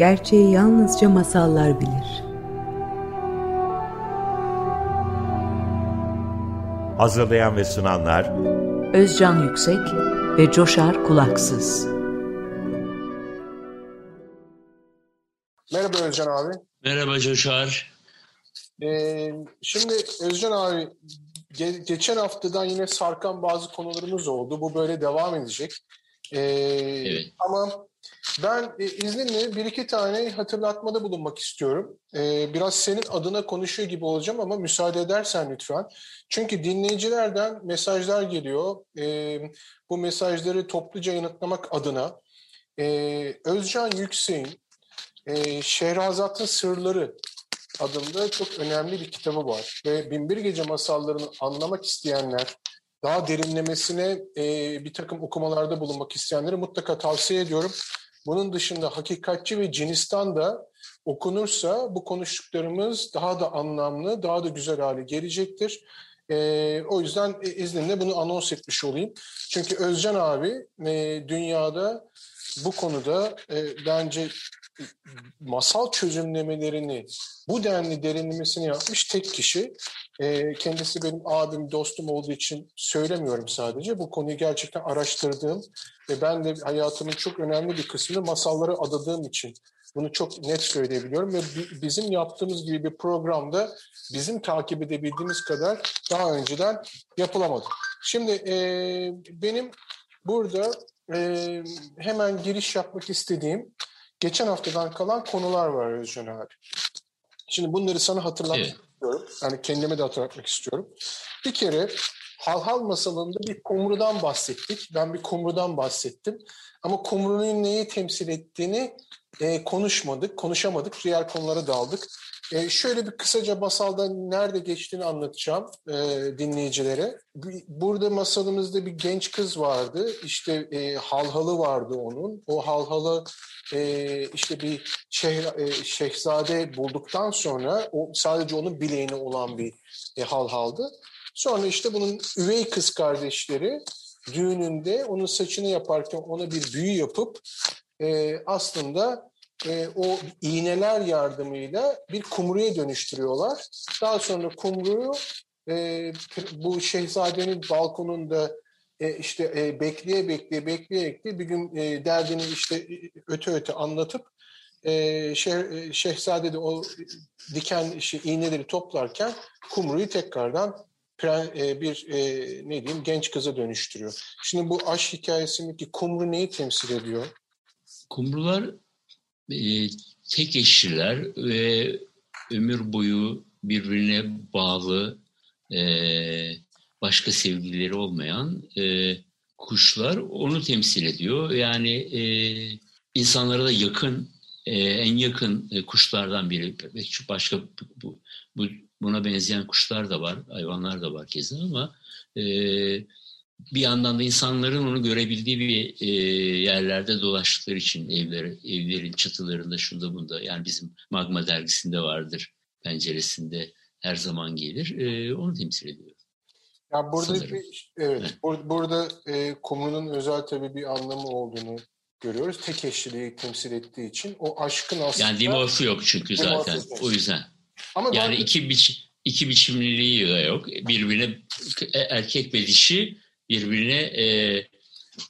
Gerçeği yalnızca masallar bilir. Hazırlayan ve sunanlar Özcan Yüksek ve Coşar Kulaksız. Merhaba Özcan abi. Merhaba Coşar. Ee, şimdi Özcan abi ge- geçen haftadan yine sarkan bazı konularımız oldu. Bu böyle devam edecek. Ee, Evet. Ama ben e, izninle bir iki tane hatırlatmada bulunmak istiyorum. Ee, biraz senin adına konuşuyor gibi olacağım ama müsaade edersen lütfen. Çünkü dinleyicilerden mesajlar geliyor. Ee, bu mesajları topluca yanıtlamak adına e, Özcan Yüksek'in e, Şehrazat'ın Sırları adında çok önemli bir kitabı var. Ve Binbir Gece masallarını anlamak isteyenler, daha derinlemesine e, bir takım okumalarda bulunmak isteyenlere mutlaka tavsiye ediyorum. Bunun dışında Hakikatçi ve Cinistan da okunursa bu konuştuklarımız daha da anlamlı, daha da güzel hale gelecektir. E, o yüzden e, izninle bunu anons etmiş olayım. Çünkü Özcan abi e, dünyada bu konuda e, bence masal çözümlemelerini bu denli derinlemesine yapmış tek kişi. Ee, kendisi benim abim, dostum olduğu için söylemiyorum sadece. Bu konuyu gerçekten araştırdığım ve ben de hayatımın çok önemli bir kısmını masallara adadığım için bunu çok net söyleyebiliyorum. Ve bi- bizim yaptığımız gibi bir programda bizim takip edebildiğimiz kadar daha önceden yapılamadı. Şimdi e, benim burada e, hemen giriş yapmak istediğim geçen haftadan kalan konular var Özcan abi. Şimdi bunları sana hatırlatmak Evet. istiyorum. Yani kendime de hatırlatmak istiyorum. Bir kere Halhal masalında bir kumrudan bahsettik. Ben bir kumrudan bahsettim. Ama kumrunun neyi temsil ettiğini e, konuşmadık, konuşamadık. Diğer konulara daldık. E, şöyle bir kısaca masalda nerede geçtiğini anlatacağım e, dinleyicilere. Burada masalımızda bir genç kız vardı. İşte e, halhalı vardı onun. O halhalı e, işte bir şeh, e, şehzade bulduktan sonra o sadece onun bileğine olan bir e, halhaldı. Sonra işte bunun üvey kız kardeşleri düğününde onun saçını yaparken ona bir büyü yapıp e, aslında e, o iğneler yardımıyla bir kumruya dönüştürüyorlar. Daha sonra kumruyu e, bu şehzadenin balkonunda e, işte e, bekleye bekleye bekleye bekleye bir gün e, derdini işte e, öte öte anlatıp e, şeh- e, şehzade de o diken şey, iğneleri toplarken kumruyu tekrardan e, bir e, ne diyeyim genç kıza dönüştürüyor. Şimdi bu aşk hikayesindeki kumru neyi temsil ediyor? Kumrular tek eşliler ve ömür boyu birbirine bağlı e, başka sevgilileri olmayan e, kuşlar onu temsil ediyor. Yani e, insanlara da yakın, en yakın kuşlardan biri. Başka bu, bu, buna benzeyen kuşlar da var, hayvanlar da var keza ama bir yandan da insanların onu görebildiği bir e, yerlerde dolaştıkları için evler, evlerin çatılarında şunda bunda yani bizim magma dergisinde vardır penceresinde her zaman gelir e, onu temsil ediyor. Ya burada bir, evet bur- burada e, kumrunun özel tabii bir anlamı olduğunu görüyoruz. Tek eşliliği temsil ettiği için o aşkın aslında Yani dimorfi yok çünkü zaten yok. o yüzden. ama Yani ben iki biç iki biçimliliği de yok. Birbirine erkek ve dişi birbirine e,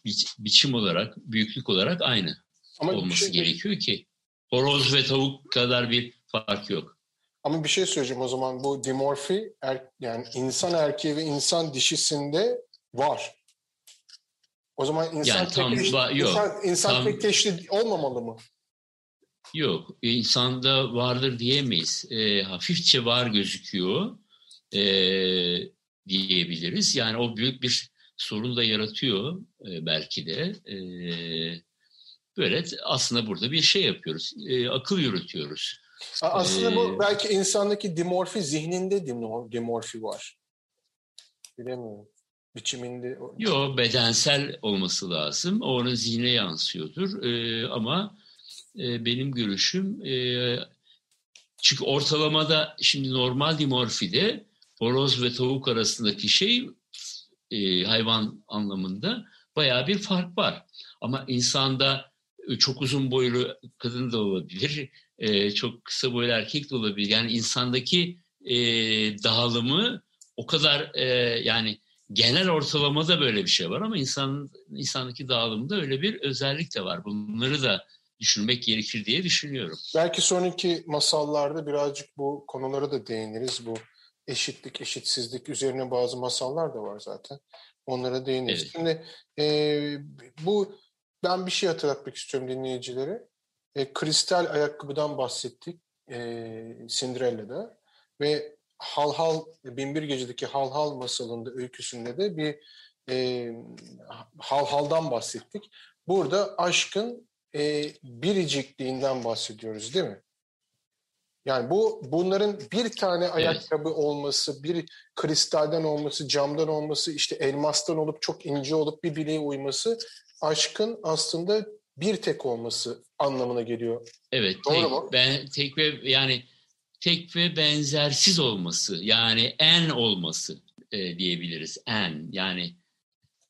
biç- biçim olarak, büyüklük olarak aynı ama olması şey, gerekiyor ki horoz ve tavuk kadar bir fark yok. ama bir şey söyleyeceğim o zaman bu dimorfi er- yani insan erkeği ve insan dişisinde var. O zaman insan Yani tam tek eşli, yok. insan, insan Tam- tek eşli olmamalı mı? Yok, insanda vardır diyemeyiz. E, hafifçe var gözüküyor e, diyebiliriz. Yani o büyük bir sorun da yaratıyor e, belki de. E, böyle aslında burada bir şey yapıyoruz, e, akıl yürütüyoruz. Aslında bu Ee, belki insandaki dimorfi zihninde dimor- dimorfi var. Bilemiyorum. Biçiminde. Yok, bedensel olması lazım. O onun zihne yansıyordur. E, ama e, benim görüşüm e, çünkü ortalamada şimdi normal dimorfide horoz ve tavuk arasındaki şey e, hayvan anlamında bayağı bir fark var. Ama insanda çok uzun boylu kadın da olabilir, e, çok kısa boylu erkek de olabilir. Yani insandaki e, dağılımı o kadar e, yani genel ortalamada böyle bir şey var ama insan insandaki dağılımda öyle bir özellik de var. Bunları da düşünmek gerekir diye düşünüyorum. Belki sonraki masallarda birazcık bu konulara da değiniriz. Bu eşitlik, eşitsizlik üzerine bazı masallar da var zaten. Onlara değiniriz. Evet. Şimdi e, bu ben bir şey hatırlatmak istiyorum dinleyicilere. E, kristal ayakkabıdan bahsettik e, Cinderella'da ve Hal Hal Binbir Gece'deki Hal Hal masalında öyküsünde de bir e, Hal Hal'dan bahsettik. Burada aşkın e, biricikliğinden bahsediyoruz değil mi? Yani bu bunların bir tane ayakkabı evet. olması, bir kristalden olması, camdan olması, işte elmastan olup çok ince olup bir bileğe uyması aşkın aslında bir tek olması anlamına geliyor. Evet, Doğru tek, mu? Ben tek ve yani tek ve benzersiz olması, yani en olması e, diyebiliriz. En yani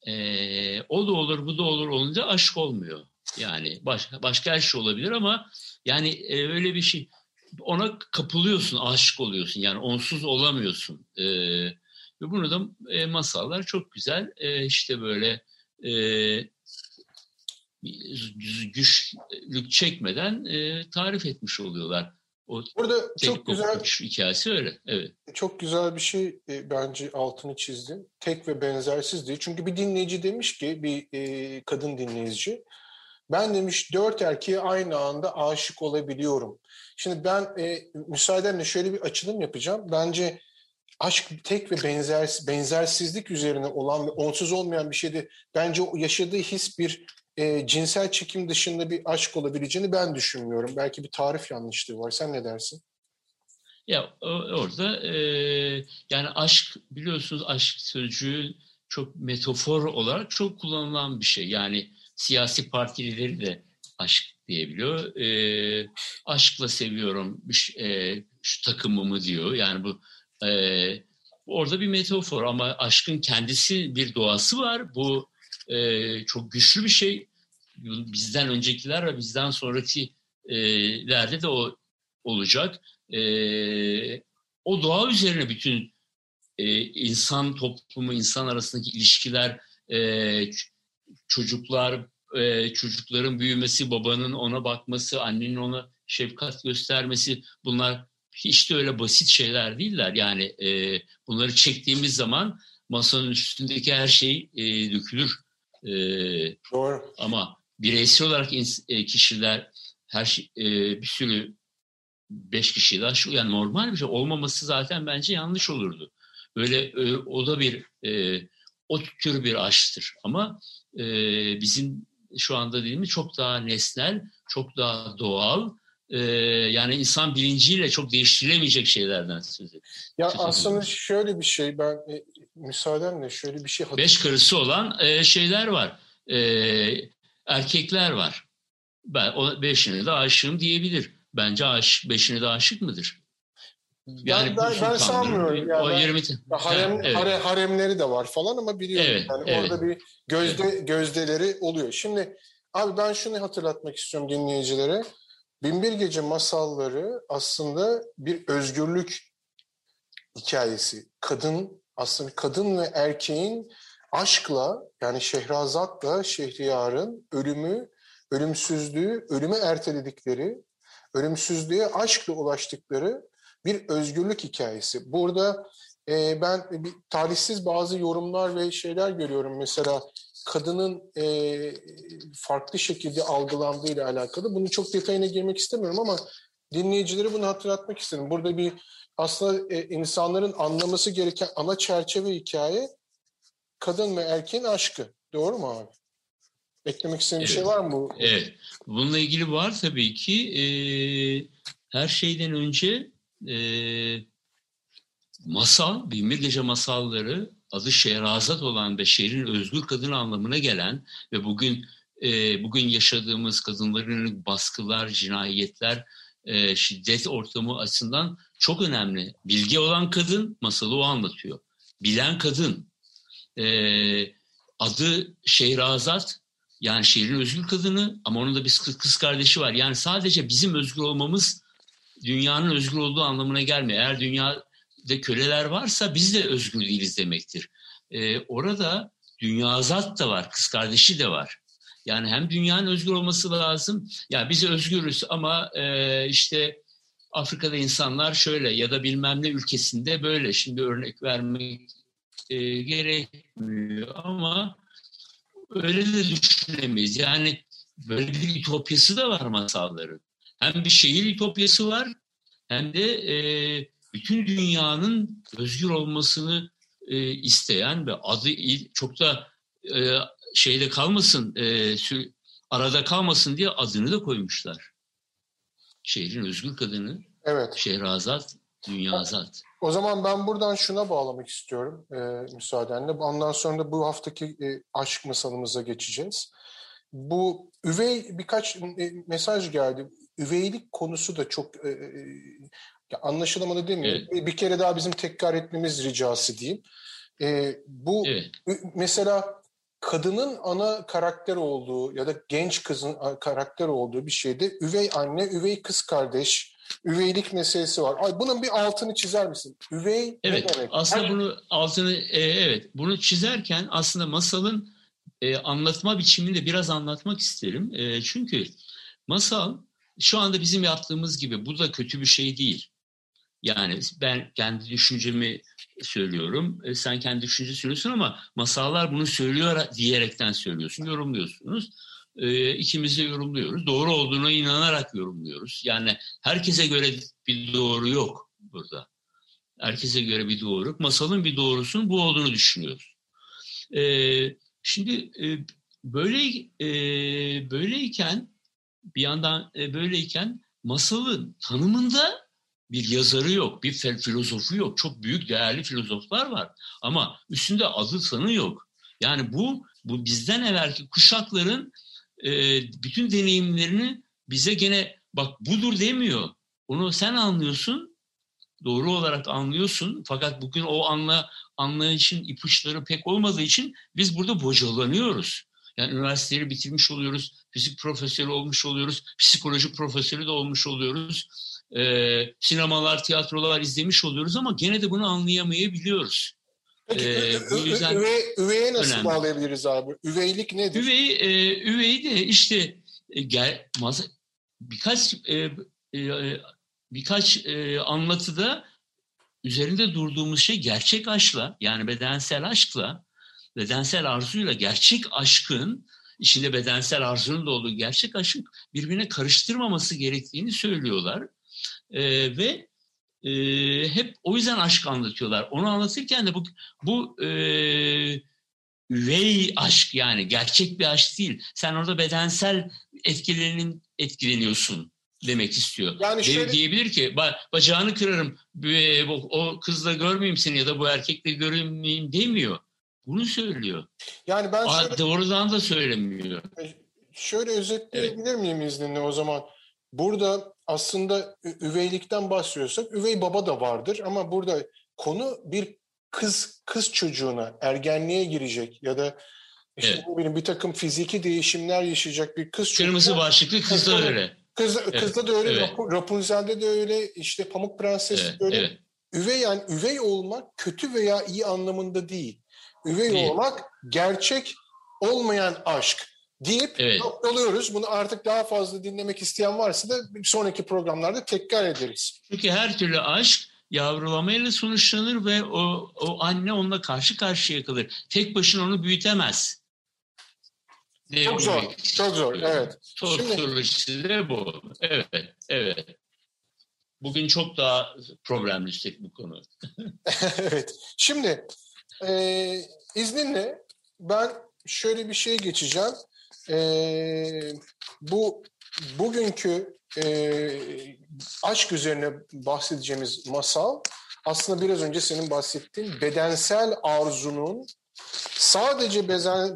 e, o da olur, bu da olur olunca aşk olmuyor. Yani başka başka her şey olabilir ama yani e, öyle bir şey ona kapılıyorsun, aşık oluyorsun. Yani onsuz olamıyorsun. E, ve bunu da e, masallar çok güzel. E, işte böyle e, güçlük çekmeden e, tarif etmiş oluyorlar. O Burada çok güzel hikayesi öyle. Evet. Çok güzel bir şey e, bence altını çizdin. Tek ve benzersiz diye. Çünkü bir dinleyici demiş ki bir e, kadın dinleyici ben demiş dört erkeğe aynı anda aşık olabiliyorum. Şimdi ben e, müsaadenle şöyle bir açılım yapacağım. Bence aşk tek ve benzer, benzersizlik üzerine olan ve onsuz olmayan bir şeydi. Bence o yaşadığı his bir e, cinsel çekim dışında bir aşk olabileceğini ben düşünmüyorum. Belki bir tarif yanlışlığı var. Sen ne dersin? Ya orada e, yani aşk biliyorsunuz aşk sözcüğü çok metafor olarak çok kullanılan bir şey. Yani siyasi partileri de aşk diyebiliyor. E, aşkla seviyorum e, şu takımımı diyor. Yani bu e, orada bir metafor ama aşkın kendisi bir doğası var. Bu e, çok güçlü bir şey. Bizden öncekiler ve bizden sonrakilerde de o olacak. E, o doğa üzerine bütün e, insan toplumu, insan arasındaki ilişkiler, e, çocuklar, e, çocukların büyümesi, babanın ona bakması, annenin ona şefkat göstermesi bunlar hiç de öyle basit şeyler değiller. Yani e, bunları çektiğimiz zaman masanın üstündeki her şey e, dökülür. E, Doğru. Ama bireysel olarak e, kişiler her şey, e, bir sürü beş kişi daha şu yani normal bir şey olmaması zaten bence yanlış olurdu. Öyle e, o da bir e, o tür bir aşktır. Ama e, bizim şu anda dediğimiz çok daha nesnel, çok daha doğal, e, yani insan bilinciyle çok değiştirilemeyecek şeylerden söz ediyoruz. Ya söz aslında şöyle bir şey, ben e, müsaadenle şöyle bir şey Beş karısı olan e, şeyler var, e, erkekler var. Ben o beşine de aşığım diyebilir. Bence aşık, beşine de aşık mıdır? Yani ben, ben, ben sanmıyorum. Yani o 20 harem, ha, evet. hare, haremleri de var falan ama biliyorum evet, yani evet. orada bir gözde evet. gözdeleri oluyor. Şimdi abi ben şunu hatırlatmak istiyorum dinleyicilere. Binbir Gece masalları aslında bir özgürlük hikayesi. Kadın aslında kadın ve erkeğin aşkla yani Şehrazat'la Şehriyar'ın ölümü, ölümsüzlüğü, ölümü erteledikleri, ölümsüzlüğe aşkla ulaştıkları bir özgürlük hikayesi. Burada e, ben bir talihsiz bazı yorumlar ve şeyler görüyorum. Mesela kadının e, farklı şekilde algılandığı ile alakalı. Bunu çok detayına girmek istemiyorum ama dinleyicileri bunu hatırlatmak istedim. Burada bir aslında e, insanların anlaması gereken ana çerçeve hikaye kadın ve erkeğin aşkı. Doğru mu abi? Eklemek istediğin evet. bir şey var mı? Evet. Bununla ilgili var tabii ki. E, her şeyden önce e, masal, Binbir Gece masalları adı Şehrazat olan ve şehrin özgür kadın anlamına gelen ve bugün e, bugün yaşadığımız kadınların baskılar, cinayetler, e, şiddet ortamı açısından çok önemli. Bilgi olan kadın masalı o anlatıyor. Bilen kadın. E, adı Şehrazat Yani şehrin özgür kadını ama onun da bir kız kardeşi var. Yani sadece bizim özgür olmamız dünyanın özgür olduğu anlamına gelmiyor. Eğer dünyada köleler varsa biz de özgür değiliz demektir. Ee, orada dünyazat da var, kız kardeşi de var. Yani hem dünyanın özgür olması lazım. Ya yani biz özgürüz ama e, işte Afrika'da insanlar şöyle ya da bilmem ne ülkesinde böyle. Şimdi örnek vermek e, gerekmiyor ama öyle de düşünemeyiz. Yani böyle bir ütopyası da var masalların. Hem bir şehir ütopyası var hem de e, bütün dünyanın özgür olmasını e, isteyen ve adı çok da e, şeyde kalmasın, e, arada kalmasın diye adını da koymuşlar. Şehrin özgür kadını, evet. Şehrazat, Dünyazat. O zaman ben buradan şuna bağlamak istiyorum e, müsaadenle. Ondan sonra da bu haftaki e, aşk masalımıza geçeceğiz. Bu üvey birkaç e, mesaj geldi. Üveylik konusu da çok e, e, anlaşılamadı değil mi? Evet. Bir kere daha bizim tekrar etmemiz ricası diyeyim. E, bu evet. mesela kadının ana karakter olduğu ya da genç kızın karakter olduğu bir şeyde üvey anne, üvey kız kardeş, üveylik meselesi var. Ay bunun bir altını çizer misin? Üvey evet, ne demek? Aslında Her... bunu altını e, evet bunu çizerken aslında masalın e, anlatma biçimini de biraz anlatmak isterim. E, çünkü masal şu anda bizim yaptığımız gibi bu da kötü bir şey değil. Yani ben kendi düşüncemi söylüyorum. E, sen kendi düşünce söylüyorsun ama masallar bunu söylüyor diyerekten söylüyorsun, yorumluyorsunuz. E, ikimiz de yorumluyoruz. Doğru olduğuna inanarak yorumluyoruz. Yani herkese göre bir doğru yok burada. Herkese göre bir doğru. Masalın bir doğrusunun bu olduğunu düşünüyoruz. E, şimdi e, böyle e, böyleyken bir yandan e, böyleyken masalın tanımında bir yazarı yok, bir filozofu yok. Çok büyük değerli filozoflar var ama üstünde adı sanı yok. Yani bu bu bizden evvelki kuşakların e, bütün deneyimlerini bize gene bak budur demiyor. Onu sen anlıyorsun, doğru olarak anlıyorsun. Fakat bugün o anla anlayışın ipuçları pek olmadığı için biz burada bocalanıyoruz. Yani üniversiteyi bitirmiş oluyoruz, fizik profesörü olmuş oluyoruz, psikoloji profesörü de olmuş oluyoruz e, sinemalar, tiyatrolar izlemiş oluyoruz ama gene de bunu anlayamayabiliyoruz. Peki ee, bu yüzden üvey, üveye nasıl önemli. bağlayabiliriz abi? Üveylik nedir? Üvey, e, üvey de işte e, gel, masa, birkaç e, e, birkaç e, anlatıda üzerinde durduğumuz şey gerçek aşkla yani bedensel aşkla bedensel arzuyla gerçek aşkın içinde bedensel arzunun da olduğu gerçek aşkın birbirine karıştırmaması gerektiğini söylüyorlar. E, ve e, hep o yüzden aşk anlatıyorlar. Onu anlatırken de bu, bu e, üvey aşk yani gerçek bir aşk değil. Sen orada bedensel etkilerinin etkileniyorsun demek istiyor. Yani şöyle... Diyebilir ki bacağını kırarım o kızla görmeyeyim seni ya da bu erkekle görmeyeyim demiyor. Bunu söylüyor. Yani ben şöyle... Doğrudan da söylemiyor. Şöyle özetleyebilir evet. miyim izninle o zaman? Burada aslında üveylikten bahsediyorsak üvey baba da vardır ama burada konu bir kız kız çocuğuna ergenliğe girecek ya da işte evet. benim bir takım fiziki değişimler yaşayacak bir kız çocuğu. Kırmızı başlıklı kız da öyle. Kız, evet. Kızda da öyle, evet. Rapunzel'de de öyle, işte Pamuk Prenses evet. öyle. Evet. Üvey yani üvey olmak kötü veya iyi anlamında değil. Üvey değil. olmak gerçek olmayan aşk deyip evet. noktalıyoruz. Bunu artık daha fazla dinlemek isteyen varsa da sonraki programlarda tekrar ederiz. Çünkü her türlü aşk yavrulamayla sonuçlanır ve o, o anne onunla karşı karşıya kalır. Tek başına onu büyütemez. Ne çok zor, çok zor, evet. Sosyolojisi de bu. Evet, evet. Bugün çok daha problemli bu konu. evet. Şimdi e, izninle ben şöyle bir şey geçeceğim e, bu bugünkü e, aşk üzerine bahsedeceğimiz masal aslında biraz önce senin bahsettiğin bedensel arzunun sadece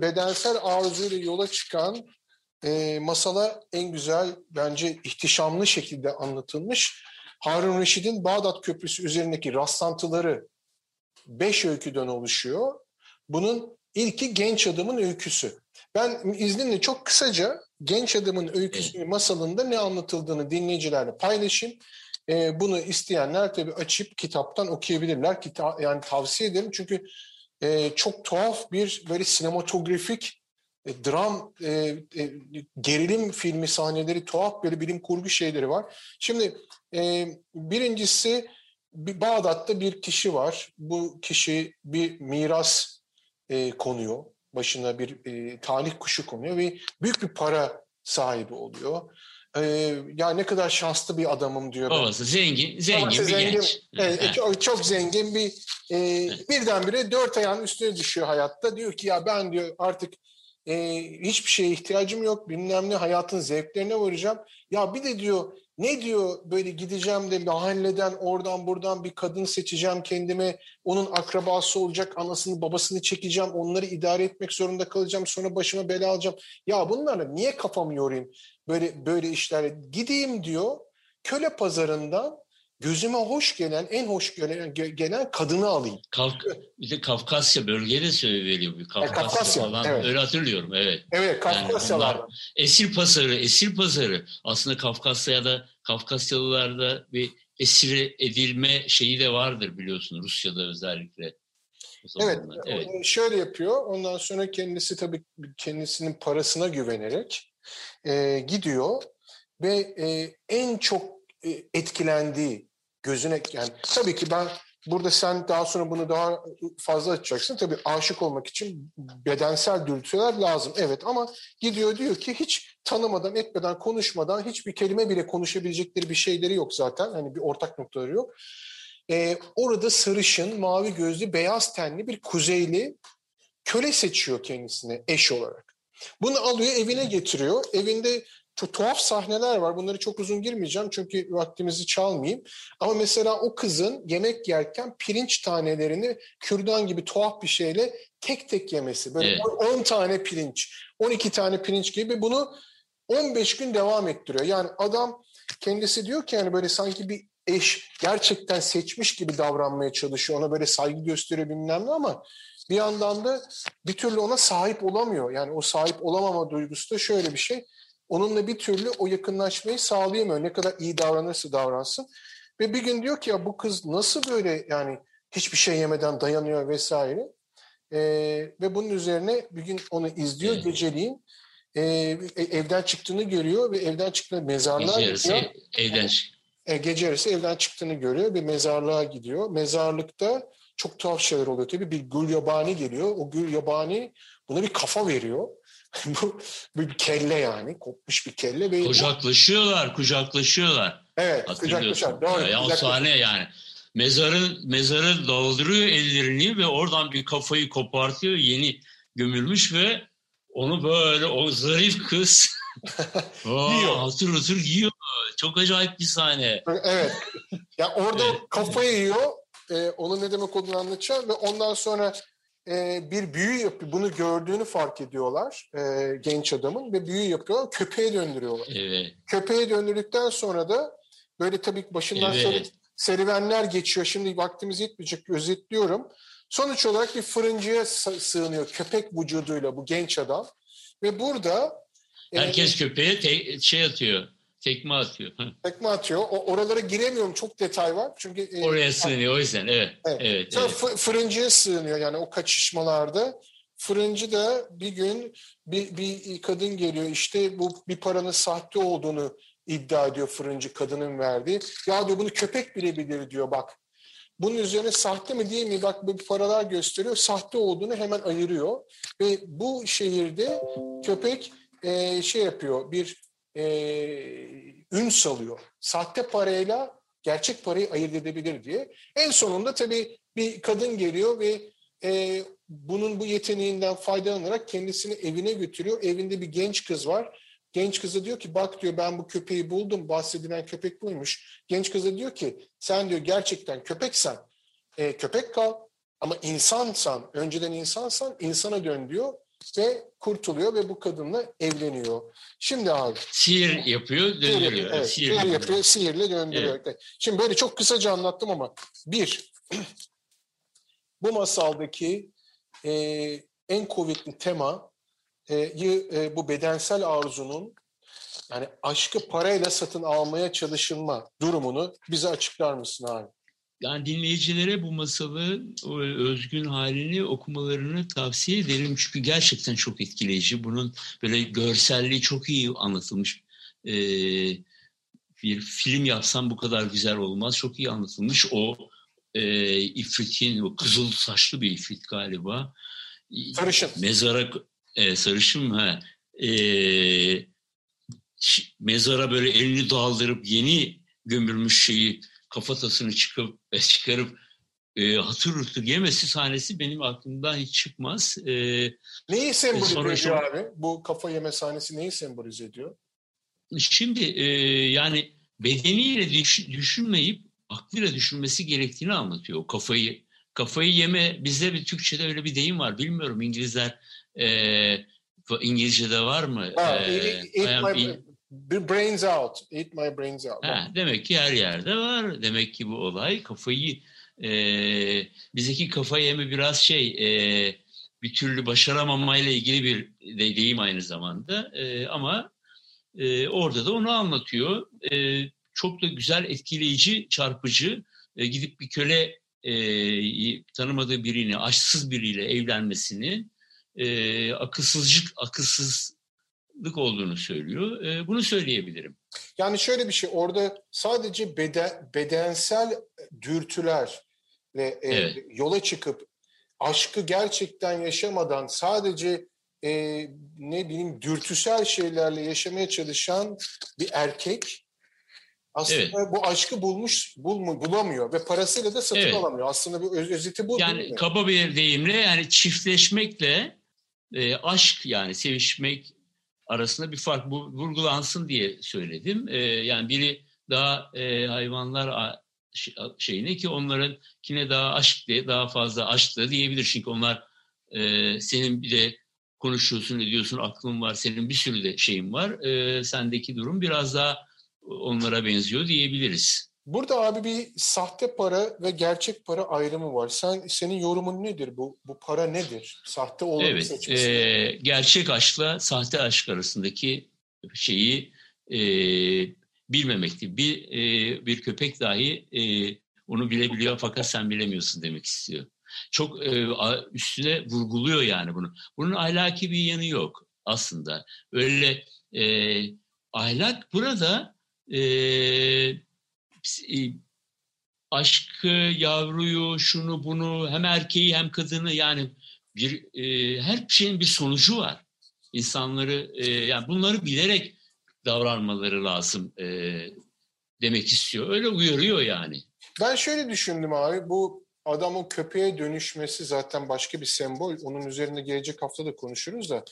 bedensel arzuyla yola çıkan e, masala en güzel bence ihtişamlı şekilde anlatılmış. Harun Reşid'in Bağdat Köprüsü üzerindeki rastlantıları beş öyküden oluşuyor. Bunun ilki genç adamın öyküsü. Ben izninle çok kısaca genç adamın öyküsü masalında ne anlatıldığını dinleyicilerle paylaşayım. E, bunu isteyenler tabii açıp kitaptan okuyabilirler. Kita yani tavsiye ederim çünkü e, çok tuhaf bir böyle sinematografik e, dram, e, e, gerilim filmi sahneleri, tuhaf böyle bilim kurgu şeyleri var. Şimdi e, birincisi bir Bağdat'ta bir kişi var. Bu kişi bir miras e, konuyor. Başına bir e, talih kuşu konuyor ve büyük bir para sahibi oluyor. Ee, ya ne kadar şanslı bir adamım diyor. Babası zengin, zengin Babası bir zengin, genç. Evet, çok, çok zengin bir e, birdenbire dört ayağın üstüne düşüyor hayatta. Diyor ki ya ben diyor artık e, hiçbir şeye ihtiyacım yok. Bilmem ne hayatın zevklerine varacağım. Ya bir de diyor ne diyor böyle gideceğim de mahalleden oradan buradan bir kadın seçeceğim kendime. Onun akrabası olacak anasını babasını çekeceğim. Onları idare etmek zorunda kalacağım. Sonra başıma bela alacağım. Ya bunlarla niye kafamı yorayım? Böyle böyle işlerle gideyim diyor. Köle pazarından gözüme hoş gelen, en hoş gelen, gelen kadını alayım. Kavk, bir de Kafkasya bölgede söyleniyor. Bir Kafkasya, Kafkasya falan. Evet. Öyle hatırlıyorum. Evet. Evet, Kafkasyalar. Yani esir pazarı, esir pazarı. Aslında Kafkasya'da, Kafkasyalılarda bir esir edilme şeyi de vardır biliyorsun Rusya'da özellikle. Evet, evet, şöyle yapıyor. Ondan sonra kendisi tabii kendisinin parasına güvenerek e, gidiyor ve e, en çok e, etkilendiği gözüne yani tabii ki ben burada sen daha sonra bunu daha fazla açacaksın. Tabii aşık olmak için bedensel dürtüler lazım. Evet ama gidiyor diyor ki hiç tanımadan, etmeden, konuşmadan hiçbir kelime bile konuşabilecekleri bir şeyleri yok zaten. Hani bir ortak noktaları yok. Ee, orada sarışın, mavi gözlü, beyaz tenli bir kuzeyli köle seçiyor kendisine eş olarak. Bunu alıyor evine getiriyor. Evinde çok tuhaf sahneler var. Bunları çok uzun girmeyeceğim çünkü vaktimizi çalmayayım. Ama mesela o kızın yemek yerken pirinç tanelerini kürdan gibi tuhaf bir şeyle tek tek yemesi. Böyle evet. 10 tane pirinç, 12 tane pirinç gibi bunu 15 gün devam ettiriyor. Yani adam kendisi diyor ki yani böyle sanki bir eş gerçekten seçmiş gibi davranmaya çalışıyor. Ona böyle saygı gösteriyor bilmem ne ama bir yandan da bir türlü ona sahip olamıyor. Yani o sahip olamama duygusu da şöyle bir şey onunla bir türlü o yakınlaşmayı sağlayamıyor. Ne kadar iyi davranırsa davransın. Ve bir gün diyor ki ya bu kız nasıl böyle yani hiçbir şey yemeden dayanıyor vesaire. Ee, ve bunun üzerine bir gün onu izliyor geceliğin. E, evden çıktığını görüyor ve evden çıktığını mezarlığa gece gidiyor. evden e, gece yarısı evden çıktığını görüyor ve mezarlığa gidiyor. Mezarlıkta çok tuhaf şeyler oluyor tabii. Bir gül yabani geliyor. O gül yabani buna bir kafa veriyor. bu, bir kelle yani. Kopmuş bir kelle. Ve kucaklaşıyorlar, kucaklaşıyorlar. Evet, kucaklaşıyorlar. Doğru. Ya, yani. Mezarı, mezarı dolduruyor ellerini ve oradan bir kafayı kopartıyor. Yeni gömülmüş ve onu böyle o zarif kız yiyor. Hatır hatır yiyor. Çok acayip bir sahne. Evet. Ya orada evet. kafayı yiyor. Ee, onun ne demek olduğunu anlatacağım ve ondan sonra e, bir büyü yapıyor. Bunu gördüğünü fark ediyorlar e, genç adamın ve büyü yapıyorlar. Köpeğe döndürüyorlar. Evet. Köpeğe döndürdükten sonra da böyle tabii başından evet. sonra serüvenler geçiyor. Şimdi vaktimiz yetmeyecek özetliyorum. Sonuç olarak bir fırıncıya sığınıyor köpek vücuduyla bu genç adam. Ve burada... E, Herkes e, köpeğe te- şey atıyor Tekme atıyor. Tekme atıyor. O, oralara giremiyorum. Çok detay var. Çünkü e, Oraya sığınıyor o yüzden. Evet. Evet. evet, evet. fırıncıya sığınıyor yani o kaçışmalarda. Fırıncı da bir gün bir, bir kadın geliyor işte bu bir paranın sahte olduğunu iddia ediyor fırıncı kadının verdiği. Ya diyor bunu köpek bile bilir diyor bak. Bunun üzerine sahte mi değil mi bak bu paralar gösteriyor. Sahte olduğunu hemen ayırıyor. Ve bu şehirde köpek e, şey yapıyor bir e, ün salıyor. Sahte parayla gerçek parayı ayırt edebilir diye. En sonunda tabii bir kadın geliyor ve e, bunun bu yeteneğinden faydalanarak kendisini evine götürüyor. Evinde bir genç kız var. Genç kıza diyor ki bak diyor ben bu köpeği buldum. Bahsedilen köpek buymuş. Genç kıza diyor ki sen diyor gerçekten köpeksen e, köpek kal. Ama insansan, önceden insansan insana dön diyor ve kurtuluyor ve bu kadınla evleniyor. Şimdi abi. Sihir yapıyor, döndürüyor. Sihir, evet, sihir, sihir yapıyor, sihirle döndürüyor. Evet. Şimdi böyle çok kısaca anlattım ama bir, bu masaldaki e, en kuvvetli tema e, bu bedensel arzunun yani aşkı parayla satın almaya çalışılma durumunu bize açıklar mısın abi? Yani dinleyicilere bu masalı özgün halini okumalarını tavsiye ederim. Çünkü gerçekten çok etkileyici. Bunun böyle görselliği çok iyi anlatılmış. Ee, bir film yapsam bu kadar güzel olmaz. Çok iyi anlatılmış. O e, ifritin, o kızıl saçlı bir ifrit galiba. Sarışın. Mezara, e, sarışın mı? E, mezara böyle elini daldırıp yeni gömülmüş şeyi kafatasını çıkıp çıkarıp e, hatır hırtır yemesi sahnesi benim aklımdan hiç çıkmaz. E, neyi sembolize ediyor şu... abi? Bu kafa yeme sahnesi neyi sembolize ediyor? Şimdi e, yani bedeniyle düş, düşünmeyip aklıyla düşünmesi gerektiğini anlatıyor. O kafayı kafayı yeme bizde bir Türkçe'de öyle bir deyim var. Bilmiyorum İngilizler e, İngilizce'de var mı? Ha, eat, eat my, brains out. Eat my brains out. Ha, demek ki her yerde var. Demek ki bu olay kafayı e, bizdeki kafa yeme biraz şey e, bir türlü başaramamayla ilgili bir de, deyim aynı zamanda. E, ama e, orada da onu anlatıyor. E, çok da güzel, etkileyici, çarpıcı. E, gidip bir köle e, tanımadığı birini, aşksız biriyle evlenmesini e, akılsızlık, akılsızlık olduğunu söylüyor. E, bunu söyleyebilirim. Yani şöyle bir şey, orada sadece beden, bedensel dürtülerle e, evet. yola çıkıp aşkı gerçekten yaşamadan sadece e, ne bileyim dürtüsel şeylerle yaşamaya çalışan bir erkek aslında evet. bu aşkı bulmuş bulmu, bulamıyor ve parasıyla da satın evet. alamıyor. Aslında bir öz, özeti bu yani kaba bir deyimle yani çiftleşmekle e, aşk yani sevişmek arasında bir fark bu vurgulansın diye söyledim. E, yani biri daha e, hayvanlar şeyine ki onların kine daha aşk diye daha fazla aşk da diyebilir çünkü onlar e, senin bir de konuşuyorsun ediyorsun aklın var senin bir sürü de şeyin var e, sendeki durum biraz daha onlara benziyor diyebiliriz. Burada abi bir sahte para ve gerçek para ayrımı var. Sen senin yorumun nedir bu? Bu para nedir? Sahte olanı evet, seçmesi. E, gerçek aşkla sahte aşk arasındaki şeyi e, bilmemekti. Bir e, bir köpek dahi e, onu bilebiliyor fakat sen bilemiyorsun demek istiyor. Çok e, üstüne vurguluyor yani bunu. Bunun ahlaki bir yanı yok aslında. Öyle e, ahlak burada ee, e, aşkı, yavruyu, şunu bunu hem erkeği hem kadını yani bir e, her şeyin bir sonucu var. İnsanları e, yani bunları bilerek davranmaları lazım e, demek istiyor. Öyle uyarıyor yani. Ben şöyle düşündüm abi bu adamın köpeğe dönüşmesi zaten başka bir sembol. Onun üzerinde gelecek hafta da konuşuruz da.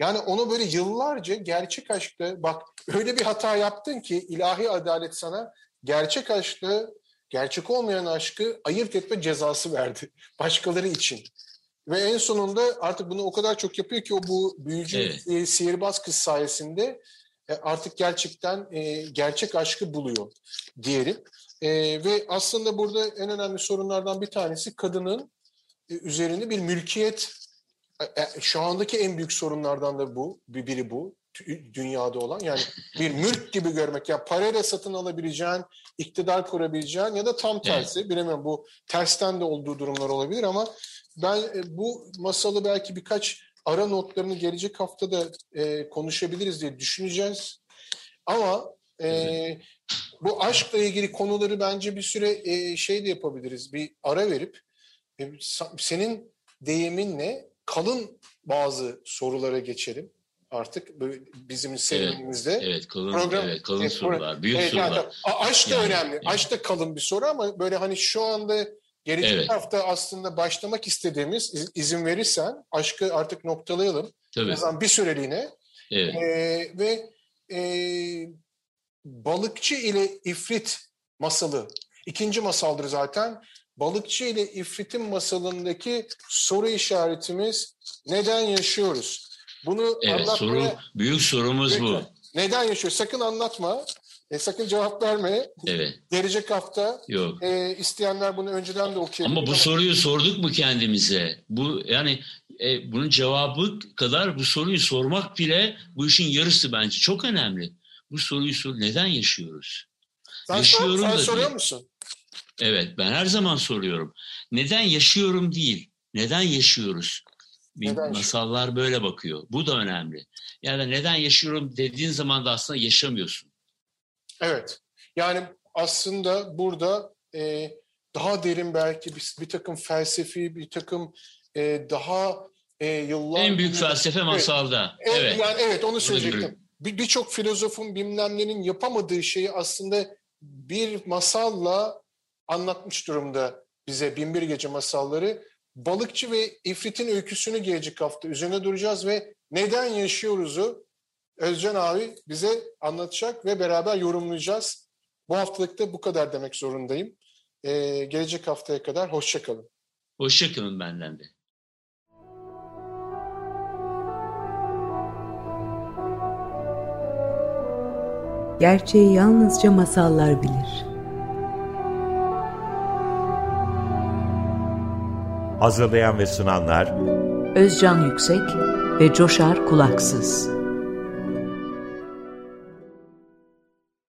Yani onu böyle yıllarca gerçek aşkta bak öyle bir hata yaptın ki ilahi adalet sana gerçek aşkı, gerçek olmayan aşkı ayırt etme cezası verdi başkaları için. Ve en sonunda artık bunu o kadar çok yapıyor ki o bu büyücü evet. E, sihirbaz kız sayesinde e, artık gerçekten e, gerçek aşkı buluyor diyelim. ve aslında burada en önemli sorunlardan bir tanesi kadının üzerinde bir mülkiyet şu andaki en büyük sorunlardan da bu, biri bu dünyada olan yani bir mülk gibi görmek ya parayla satın alabileceğin, iktidar kurabileceğin ya da tam tersi evet. bilemiyorum bu tersten de olduğu durumlar olabilir ama ben e, bu masalı belki birkaç ara notlarını gelecek haftada e, konuşabiliriz diye düşüneceğiz. Ama e, bu aşkla ilgili konuları bence bir süre e, şey de yapabiliriz. Bir ara verip e, senin deyiminle kalın bazı sorulara geçelim artık bizim serimizde. Evet, evet kalın, program, evet, kalın sorular, büyük evet, sorular. Yani, aşk da yani, önemli. Yani. Aşk da kalın bir soru ama böyle hani şu anda gelecek evet. hafta aslında başlamak istediğimiz izin verirsen aşkı artık noktalayalım. Tabii. O zaman bir süreliğine. Evet. Ee, ve e, balıkçı ile ifrit masalı. ikinci masaldır zaten. Balıkçı ile ifritin masalındaki soru işaretimiz neden yaşıyoruz? Bunu evet, anlatmaya... soru, büyük sorumuz Peki. bu. Neden yaşıyor? Sakın anlatma. E, sakın cevap verme. Evet. Gelecek hafta Yok. E, isteyenler bunu önceden de okuyabilir. Ama bu soruyu sorduk mu kendimize? Bu yani e, bunun cevabı kadar bu soruyu sormak bile bu işin yarısı bence çok önemli. Bu soruyu sor neden yaşıyoruz? Sen, Yaşıyorum sen da soruyor musun? Evet ben her zaman soruyorum. Neden yaşıyorum değil, neden yaşıyoruz? Bir Neden masallar böyle bakıyor. Bu da önemli. Yani neden yaşıyorum dediğin zaman da aslında yaşamıyorsun. Evet. Yani aslında burada e, daha derin belki bir, bir takım felsefi, bir takım e, daha e, yıllar... En büyük felsefe masalda. Evet. Evet. Yani evet onu söyleyecektim. görüyorum. Bir- Birçok filozofun bilmemlerin yapamadığı şeyi aslında bir masalla anlatmış durumda bize Binbir Gece masalları. Balıkçı ve İfrit'in öyküsünü gelecek hafta üzerine duracağız ve neden yaşıyoruzu Özcan abi bize anlatacak ve beraber yorumlayacağız. Bu haftalık da bu kadar demek zorundayım. Ee, gelecek haftaya kadar hoşçakalın. Hoşçakalın benden de. Gerçeği yalnızca masallar bilir. Hazırlayan ve sunanlar Özcan Yüksek ve Coşar Kulaksız.